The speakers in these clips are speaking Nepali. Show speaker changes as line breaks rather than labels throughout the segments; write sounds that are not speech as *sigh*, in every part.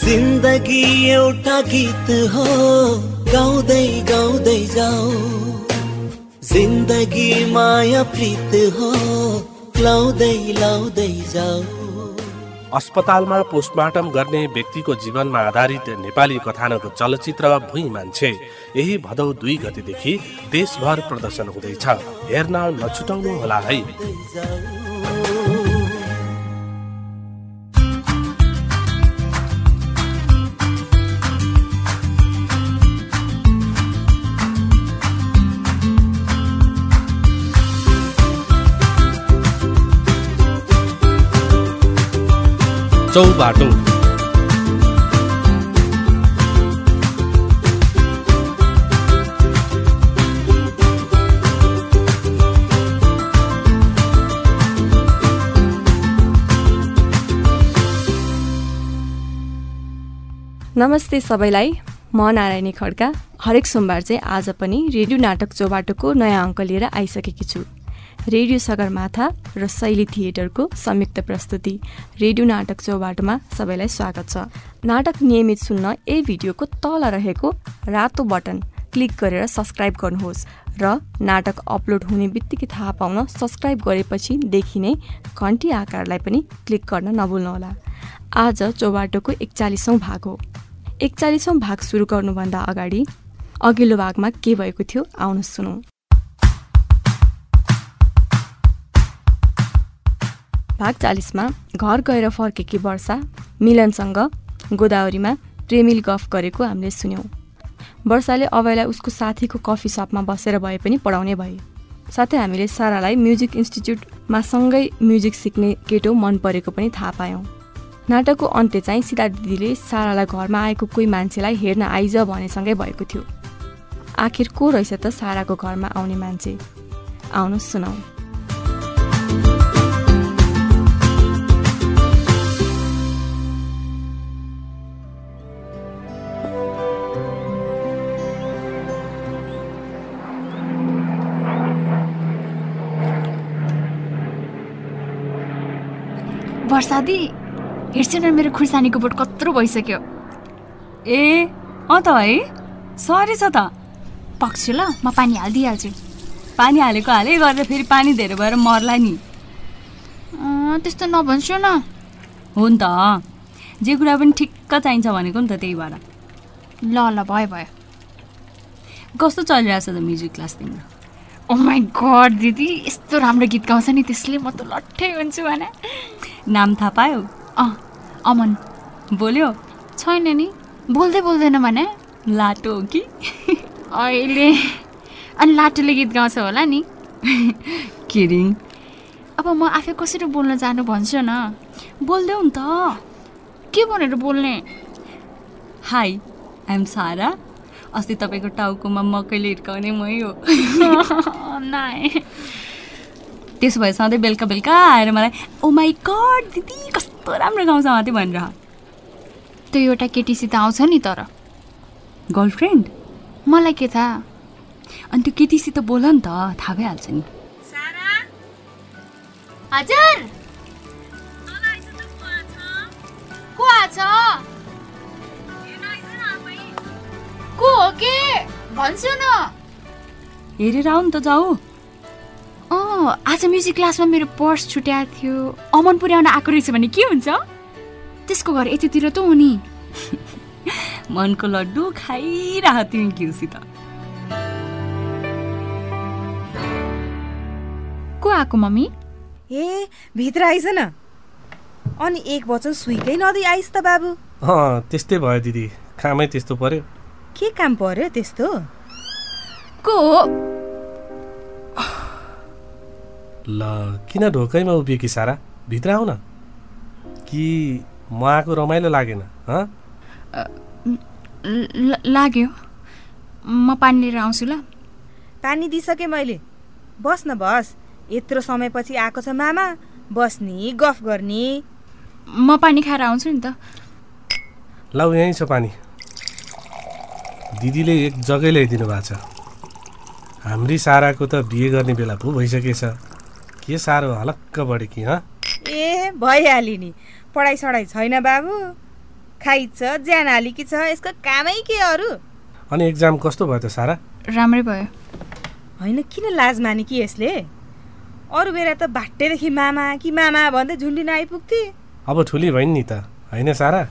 जिन्दगी एउटा गीत हो गाउँदै गाउँदै जाऊ। जिन्दगी माया प्रीत हो लाउँदै लाउँदै जाऊ।
अस्पतालमा पोस्टमार्टम गर्ने व्यक्तिको जीवनमा आधारित नेपाली कथानक चलचित्र भुइँ मान्छे। यही भदौ दुई गतिदेखि देशभर प्रदर्शन हुँदैछ। हेर्न नछुटाउनु होला है। चौबाटो।
नमस्ते सबैलाई। म नारायणी खड्का। हरेक सोमबार चाहिँ आज पनि रेडियो नाटक चौबाटोको नयाँ अङ्क लिएर आइसकेकी छु। रेडियो सगरमाथा र शैली थिएटरको संयुक्त प्रस्तुति। रेडियो नाटक चौबाटोमा सबैलाई स्वागत छ। नाटक नियमित सुन्न ए भिडियोको तल रहेको रातो बटन क्लिक गरेर सब्सक्राइब गर्नुहोस् र नाटक अपलोड हुने बित्तिकै थाहा पाउन सब्सक्राइब गरेपछि देखिने घन्टी आकारलाई पनि क्लिक गर्न नभुल्नुहोला। आज चौबाटोको एकचालिसौँ भाग हो। एकचालिसौँ भाग सुरु गर्नुभन्दा अगाडि अघिल्लो भागमा के भएको थियो आउनु सुनौँ। भाग चालिसमा घर गएर फर्केकी वर्षा? मिलनसँग गोदावरीमा प्रेमिल गफ गरेको हामीले सुन्यौँ। वर्षाले अभयलाई उसको साथीको कफी सपमा बसेर भए पनि पढाउने भए। साथै हामीले सारालाई म्युजिक इन्स्टिच्युटमा सँगै म्युजिक सिक्ने केटो मन परेको पनि थाहा पायौँ। नाटकको अन्त्य चाहिँ सीता दिदीले सारालाई घरमा आएको कोही मान्छेलाई हेर्न आइज भनेसँगै भएको थियो। आखिर को रहेछ त साराको घरमा आउने मान्छे? आउनुहोस् सुनाऊ
वर्षादी हेर्छु न मेरो खुर्सानीको बोट कत्रो भइसक्यो।
ए अँ त है? सरी छ त।
पक्छु ल म पानी हालिदिइहाल्छु।
पानी हालेको हाले गरेर फेरि पानी धेरै भएर मर्ला नि।
त्यस्तो नभन्छु न।
हो नि त। जे कुरा पनि ठिक्क चाहिन्छ भनेको नि त त्यही भएर।
ल ल भयो भयो।
कस्तो चलिरहेछ त म्युजिक क्लास तिम्रो?
ओ माई गड दिदी यस्तो राम्रो गीत गाउँछ नि त्यसले म त लट्ठै हुन्छु भने।
नाम थाहा पायो?
अँ अमन।
बोल्यो?
छैन नि। बोल्दै बोल्दैन भने।
लाटो हो कि?
अहिले। अनि लाटोले गीत गाउँछ होला नि।
किरिङ
अब म आफै कसरी बोल्न जानु भन्छु न?
बोल्देऊ नि त।
के भनेर बोल्ने?
हाई आइएम सारा अस्ति तपाईँको टाउकोमा मकैले हिर्काउने मै हो। *laughs*
नाइ।
त्यसो भए सधैँ बेलुका बेलुका आएर मलाई ओ माई गड दिदी कस्तो राम्रो गाउँछ मात्रै भनेर
त्यो एउटा केटीसित आउँछ नि तर।
गर्लफ्रेन्ड?
मलाई के थाहा?
अनि त्यो केटीसित बोल नि त थाहा भइहाल्छ नि।
हजुर? को आछ? को हो के? भन्छु न।
हेरेर आऊ नि त जाऊ।
आज म्युजिक क्लासमा मेरो पर्स छुट्याएको थियो। अमन पुर्याउन आएको रहेछ भने के हुन्छ? त्यसको घर यतितिर त हो नि। *laughs*
मनको लड्डु खाइरह तिमी घिउसित।
को आएको मम्मी?
ए भित्र आइज न। अनि एक वचन सुइकै नदिई आइस त बाबु।
अँ त्यस्तै भयो दिदी। कामै त्यस्तो पर्यो।
के काम पर्यो त्यस्तो?
को
ल किन ढोकैमा उभियो कि सारा? भित्र आऊ न कि म आएको रमाइलो लागेन
लाग्यो। म पानी लिएर आउँछु ल।
पानी दिइसकेँ मैले। बस न बस। यत्रो समयपछि आएको छ मामा। बस्ने गफ गर्ने
म पानी खाएर आउँछु नि त।
लौ यहीँ छ पानी। दिदीले एक जग्गै ल्याइदिनु भएको छ। हाम्री साराको त बिहे गर्ने बेला पो भइसकेछ। के साह्रो हलक्क बढ्यो कि हँ?
ए भइहाल्यो नि। पढाइ सढाइ छैन बाबु। खाइछ ज्यान हालेकी छ यसको कामै के अरू?
अनि एक्जाम कस्तो भयो त सारा?
राम्रै भयो।
होइन किन लाज माने कि यसले? अरू बेला त भाट्टेदेखि मामा कि मामा भन्दै झुन्डिन आइपुग्थे।
अब ठुली भइन् नि त। होइन सारा?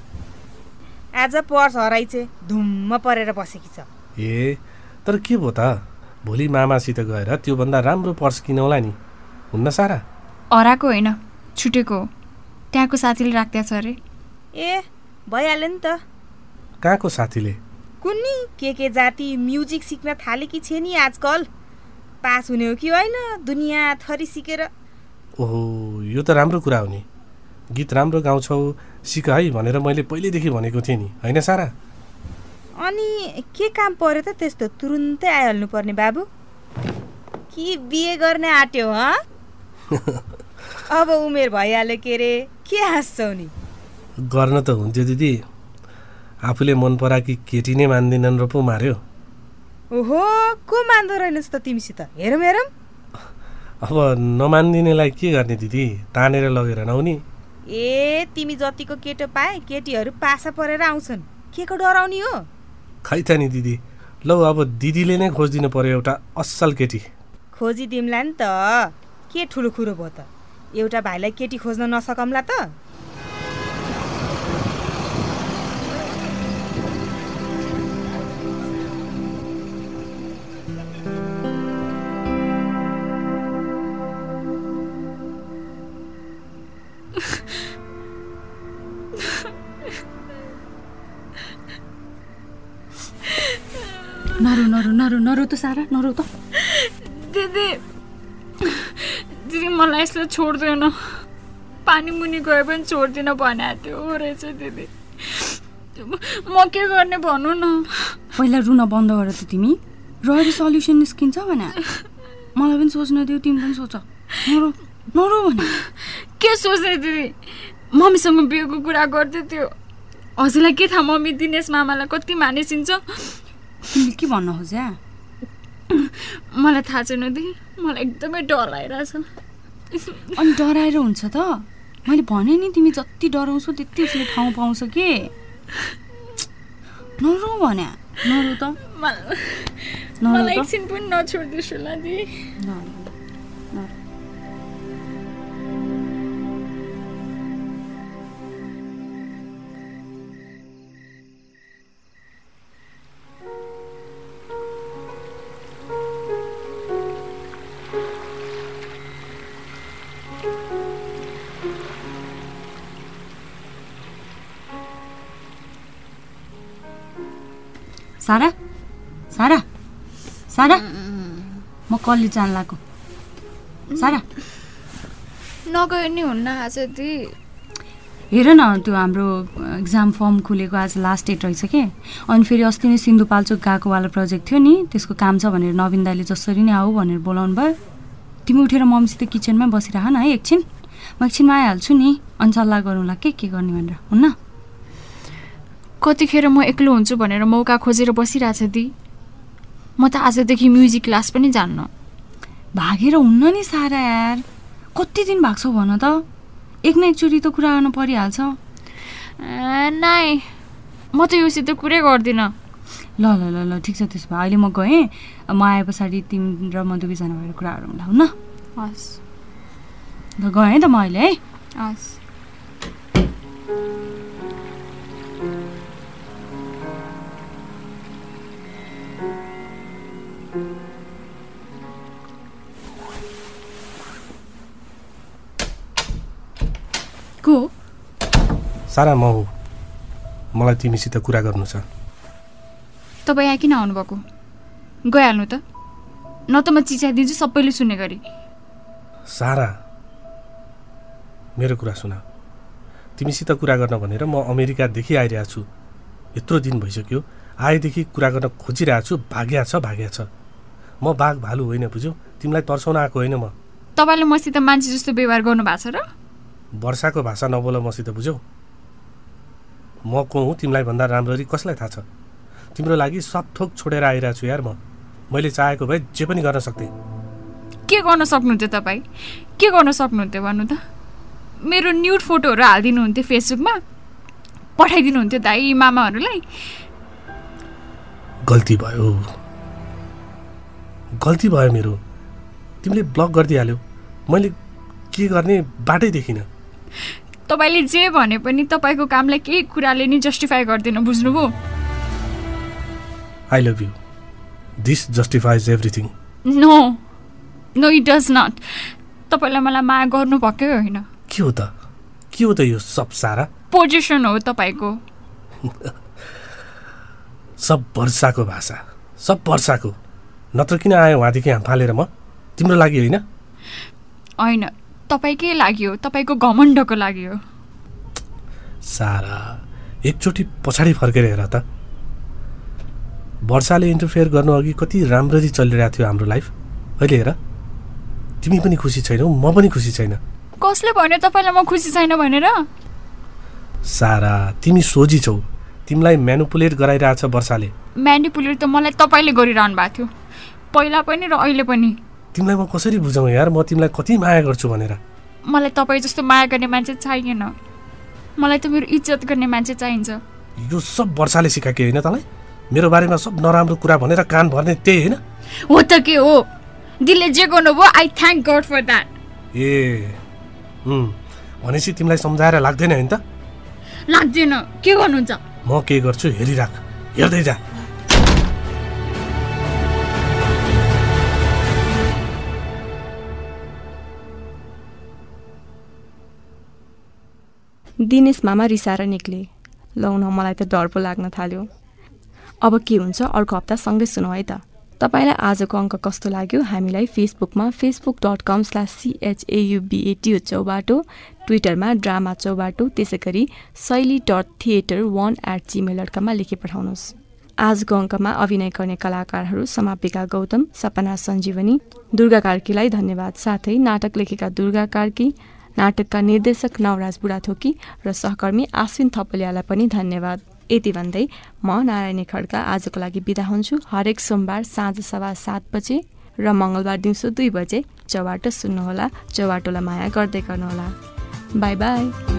आज पर्स हराइछे धुम्म परेर बसेकी छ।
ए तर के भयो त? भोलि मामासित गएर त्योभन्दा राम्रो पर्स किनौला नि। हुन्न सारा?
हराएको होइन छुटेको हो। त्यहाँको साथीले राख्दैछ अरे।
ए भइहाल्यो नि त।
कहाँको साथीले?
कुन्नी के के जाति म्युजिक सिक्न थालेकी छे नि आजकल? पास हुने हो कि होइन दुनियाँ थरी सिकेर।
ओहो यो त राम्रो कुरा हो नि। गीत राम्रो गाउँछौ सिक है भनेर मैले पहिल्यैदेखि भनेको थिएँ नि। होइन सारा?
अनि के काम पर्यो त त्यस्तो तुरुन्तै आइहाल्नु पर्ने बाबु? कि बिहे गर्ने आँट्यो हँ? *laughs* अब उमेर भइहाल्यो के अरे? के हाँस्छौ नि?
गर्न त हुन्थ्यो दिदी। आफूले मन पराएकी केटी नै मान्दिनन् र पो मार्यो।
ओहो को मान्दो रहेनस् त तिमीसित? हेरौँ हेरौँ।
अब नमानिदिनेलाई के गर्ने दिदी? तानेर लगेर नहुने।
ए तिमी जतिको केटो पाए केटीहरू पासा परेर आउँछन्। के को डराउने हो?
खै त नि दिदी। लौ अब दिदीले नै खोजिदिनु पर्यो एउटा असल केटी।
खोजिदिउँला नि त। के ठुलो कुरो भयो त? एउटा भाइलाई केटी खोज्न नसकौँला त?
नरु नरु नरु नरु त सारा नरु त।
मलाई यसले छोड्दैन। पानी मुनि गए पनि छोड्दिन भनेको थियो। रहेछ दिदी। म के गर्ने भन्नु न।
पहिला रुन बन्द गर त तिमी। रहेर सल्युसन निस्किन्छ भने। मलाई पनि सोच्न दियो तिमी पनि सोच। नरु नरु भने।
के सोच्ने दिदी? मम्मीसँग बिहेको कुरा गर्दै थियो। हजुरलाई के थाहा? मम्मी दिनेश मामालाई कति मानिसिन्छ?
तिमीले के भन्न खोज्या
मलाई थाहा छैन दिदी। मलाई एकदमै डर लागिरहेछ।
अनि डराएर हुन्छ त। मैले भने नि तिमी जति डराउँछौ त्यति उसले ठाउँ पाउँछ के? नरु भन्या नरु त।
एकछिन पनि नछोडिदिन्छु ल
सारा? सारा? सारा? म कलेज जान सारा?
नगए नि हुन्न आज दिदी
हेर न त्यो हाम्रो इक्जाम फर्म खुलेको आज लास्ट डेट रहेछ के? अनि फेरि अस्ति नै सिन्धुपाल्चोक गएकोवाला प्रोजेक्ट थियो नि त्यसको काम छ भनेर नवीन दाईले जसरी नै आऊ भनेर बोलाउनु भयो। तिमी उठेर मम्मीसित किचनमै बसिरह न है एकछिन। म एकछिनमा आइहाल्छु नि। अनि सल्लाह गरौँला के के गर्ने भनेर। हुन्न?
कतिखेर म एक्लो हुन्छु भनेर मौका खोजेर बसिरहेछ दि। म त आजदेखि म्युजिक क्लास पनि जान्न।
भागेर हुन्न नि सारा यार। कति दिन भएको छौ भन त। एक न एकचोटि त कुरा गर्नु परिहाल्छ।
नाइ। म त योसित कुरै गर्दिनँ।
ल ल ल ल ठिक छ त्यसो भए। अहिले म गएँ। म आए पछाडि तिमी र म दुवैजना भएर कुरा गरौँला हुन्न।
हस्।
ल गएँ है त म अहिले है।
हस्।
को?
सारा म हो। मलाई तिमीसित कुरा गर्नु छ।
तपाईँ यहाँ किन आउनुभएको? गइहाल्नु त। न त म चिच्याइदिन्छु सबैले सुन्ने गरी।
सारा मेरो कुरा सुन। तिमीसित कुरा गर्न भनेर म अमेरिकादेखि आइरहेको छु यत्रो दिन भइसक्यो। आएदेखि कुरा गर्न खोजिरहेको छु भाग्या छ भाग्या छ। म बाघ भालु होइन बुझ्यौ तिमीलाई तर्साउन आएको होइन म।
तपाईँले मसित मान्छे जस्तो व्यवहार गर्नु भएको छ र?
वर्षाको भाषा नबोल मसित बुझ्यौ। म को हुँ तिमीलाई भन्दा राम्ररी कसलाई थाहा छ? तिम्रो लागि सब थोक छोडेर आइरहेको छु यार म। मैले चाहेको भए जे पनि गर्न सक्थेँ।
के गर्न सक्नुहुन्थ्यो तपाईँ? के गर्न सक्नुहुन्थ्यो भन्नु त? मेरो न्युड फोटोहरू हालिदिनुहुन्थ्यो फेसबुकमा। पठाइदिनुहुन्थ्यो दाई मामाहरूलाई।
गल्ती भयो। गल्ती भयो मेरो। तिमीले ब्लक गरिदिइहाल्यौ। मैले के गर्ने बाटै देखिनँ।
तपाईँले जे भने पनि तपाईँको कामलाई केही कुराले नि जस्टिफाई गर्दैन बुझ्नुभयो।
I love you this justifies everything
no no it does not तपाईँलाई मलाई माया गर्नु भएकै होइन।
के हो त? के हो त यो सब सारा?
पोजिसन हो तपाईँको। *laughs*
सब वर्षाको भाषा। सब वर्षाको। नत्र किन आयो वहाँदेखि हाम फालेर म? तिम्रो लागि होइन?
होइन तपाईँकै लागि हो तपाईँको घमण्डको लागि हो।
सारा एकचोटि पछाडि फर्केर हेर त। वर्षाले इन्टरफेयर गर्नु अघि कति राम्ररी चलिरहेको थियो हाम्रो लाइफ अहिले हेर। तिमी पनि खुसी छैनौ म पनि खुसी छैन।
कसले भन्यो तपाईँलाई म खुसी छैन भनेर?
सारा तिमी सोझी छौ। तिमीलाई म्यानुपुलेट गराइरहेछ वर्षाले।
म्यानिपुलेट त मलाई तपाईँले गरिरहनु भएको थियो। पहिला पनि र अहिले पनि?
तिमीलाई म कसरी बुझाउँ यार? म तिमीलाई कति माया गर्छु भनेर।
मलाई तपाईँ जस्तो माया गर्ने मान्छे चाहिएन। मलाई त मेरो इज्जत गर्ने मान्छे चाहिन्छ।
यो सब वर्षाले सिकाएको होइन तँलाई? मेरो बारेमा सब नराम्रो कुरा भनेर कान भर्ने त्यही होइन?
हो त के हो? दिलले जे गर्नुभयो I thank God for that
ए भनेपछि तिमीलाई सम्झाएर लाग्दैन होइन त?
लाग्दैन। के गर्नुहुन्छ?
म के गर्छु हेरिराख। हेर्दै जा।
दिनेश मामा रिसाएर निक्ले। लाउन मलाई त डर पो लाग्न थाल्यो। अब के हुन्छ अर्को हप्ता सँगै सुनौ है त। तपाईँलाई आजको अङ्क कस्तो लाग्यो? हामीलाई फेसबुकमा फेसबुक डट कम स्ल्यास सिएचएयुबिएटिओ चौबाटो ट्विटरमा ड्रामा चौबाटो त्यसै गरी Shaili dot theatre one at Gmail dot कममा लेखी पठाउनुहोस्। आजको अङ्कमा अभिनय गर्ने कलाकारहरू समापिका गौतम सपना सञ्जीवनी दुर्गा कार्कीलाई धन्यवाद। साथै नाटक लेखेका दुर्गा कार्की नाटकका निर्देशक नवराज बुढाथोकी र सहकर्मी आश्विन थपलियालाई पनि धन्यवाद। यति भन्दै म नारायणी खड्का आजको लागि बिदा हुन्छु। हरेक सोमबार साँझ सभा सात बजे र मङ्गलबार दिउँसो दुई बजे चौबाटो सुन्नुहोला चौबाटोलाई माया गर्दै गर्नुहोला। Bye bye.